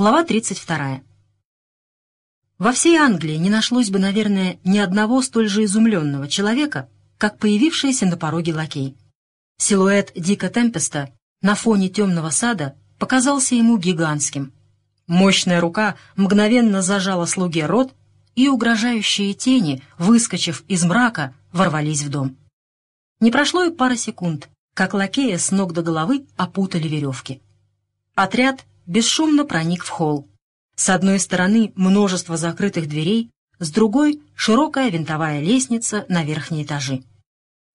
Глава 32. Во всей Англии не нашлось бы, наверное, ни одного столь же изумленного человека, как появившийся на пороге лакей. Силуэт Дика Темпеста на фоне темного сада показался ему гигантским. Мощная рука мгновенно зажала слуге рот, и угрожающие тени, выскочив из мрака, ворвались в дом. Не прошло и пара секунд, как лакея с ног до головы опутали веревки. Отряд бесшумно проник в холл. С одной стороны множество закрытых дверей, с другой — широкая винтовая лестница на верхние этажи.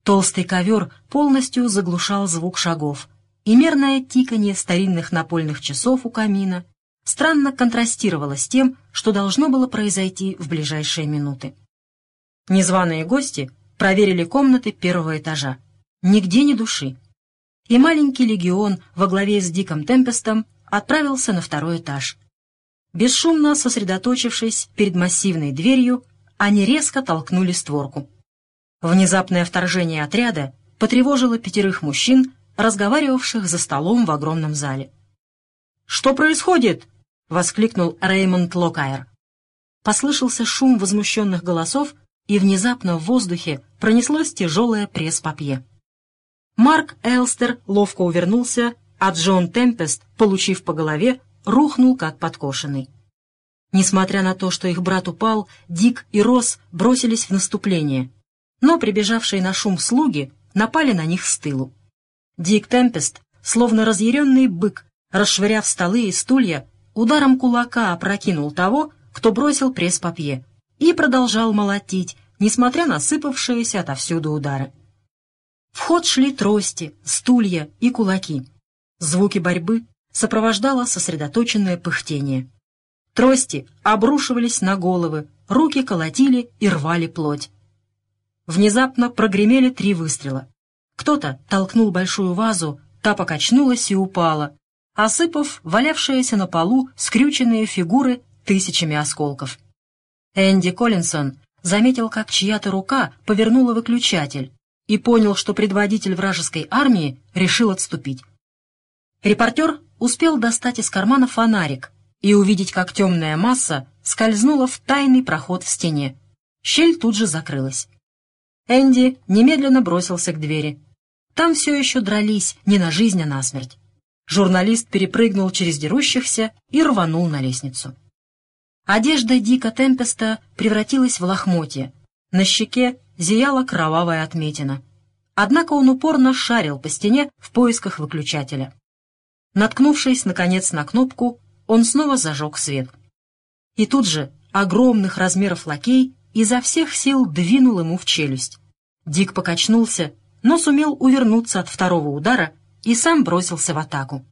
Толстый ковер полностью заглушал звук шагов, и мерное тиканье старинных напольных часов у камина странно контрастировало с тем, что должно было произойти в ближайшие минуты. Незваные гости проверили комнаты первого этажа. Нигде ни души. И маленький легион во главе с Диком Темпестом отправился на второй этаж. Бесшумно сосредоточившись перед массивной дверью, они резко толкнули створку. Внезапное вторжение отряда потревожило пятерых мужчин, разговаривавших за столом в огромном зале. «Что происходит?» — воскликнул Реймонд Локайр. Послышался шум возмущенных голосов, и внезапно в воздухе пронеслось тяжелое пресс-папье. Марк Элстер ловко увернулся, а Джон Темпест, получив по голове, рухнул как подкошенный. Несмотря на то, что их брат упал, Дик и Росс бросились в наступление, но прибежавшие на шум слуги напали на них с тылу. Дик Темпест, словно разъяренный бык, расшвыряв столы и стулья, ударом кулака опрокинул того, кто бросил пресс-папье, и продолжал молотить, несмотря на сыпавшиеся отовсюду удары. В ход шли трости, стулья и кулаки. Звуки борьбы сопровождало сосредоточенное пыхтение. Трости обрушивались на головы, руки колотили и рвали плоть. Внезапно прогремели три выстрела. Кто-то толкнул большую вазу, та покачнулась и упала, осыпав валявшиеся на полу скрюченные фигуры тысячами осколков. Энди Коллинсон заметил, как чья-то рука повернула выключатель и понял, что предводитель вражеской армии решил отступить. Репортер успел достать из кармана фонарик и увидеть, как темная масса скользнула в тайный проход в стене. Щель тут же закрылась. Энди немедленно бросился к двери. Там все еще дрались не на жизнь, а на смерть. Журналист перепрыгнул через дерущихся и рванул на лестницу. Одежда Дика Темпеста превратилась в лохмотье. На щеке зияла кровавая отметина. Однако он упорно шарил по стене в поисках выключателя. Наткнувшись, наконец, на кнопку, он снова зажег свет. И тут же огромных размеров лакей изо всех сил двинул ему в челюсть. Дик покачнулся, но сумел увернуться от второго удара и сам бросился в атаку.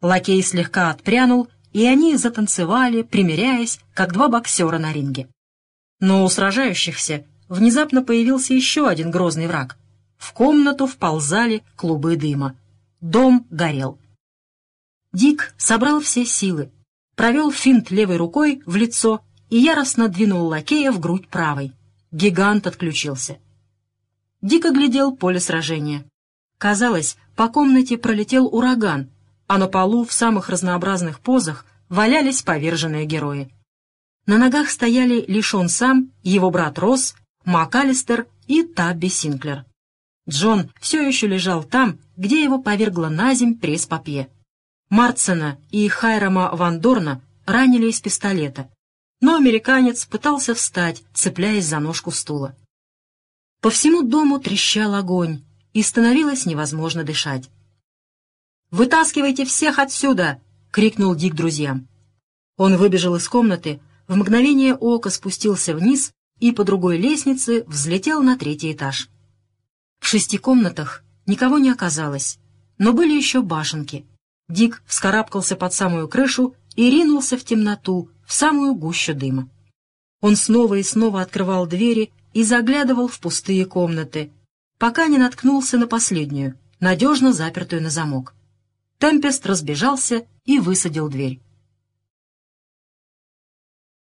Лакей слегка отпрянул, и они затанцевали, примиряясь, как два боксера на ринге. Но у сражающихся внезапно появился еще один грозный враг. В комнату вползали клубы дыма. Дом горел. Дик собрал все силы, провел финт левой рукой в лицо и яростно двинул лакея в грудь правой. Гигант отключился. Дик оглядел поле сражения. Казалось, по комнате пролетел ураган, а на полу в самых разнообразных позах валялись поверженные герои. На ногах стояли лишь он сам, его брат Росс, МакАлистер и Табби Синклер. Джон все еще лежал там, где его повергла на земь пресс-папье. Марцена и Хайрама Ван Дорна ранили из пистолета, но американец пытался встать, цепляясь за ножку стула. По всему дому трещал огонь, и становилось невозможно дышать. «Вытаскивайте всех отсюда!» — крикнул Дик друзьям. Он выбежал из комнаты, в мгновение ока спустился вниз и по другой лестнице взлетел на третий этаж. В шести комнатах никого не оказалось, но были еще башенки. Дик вскарабкался под самую крышу и ринулся в темноту, в самую гущу дыма. Он снова и снова открывал двери и заглядывал в пустые комнаты, пока не наткнулся на последнюю, надежно запертую на замок. Темпест разбежался и высадил дверь.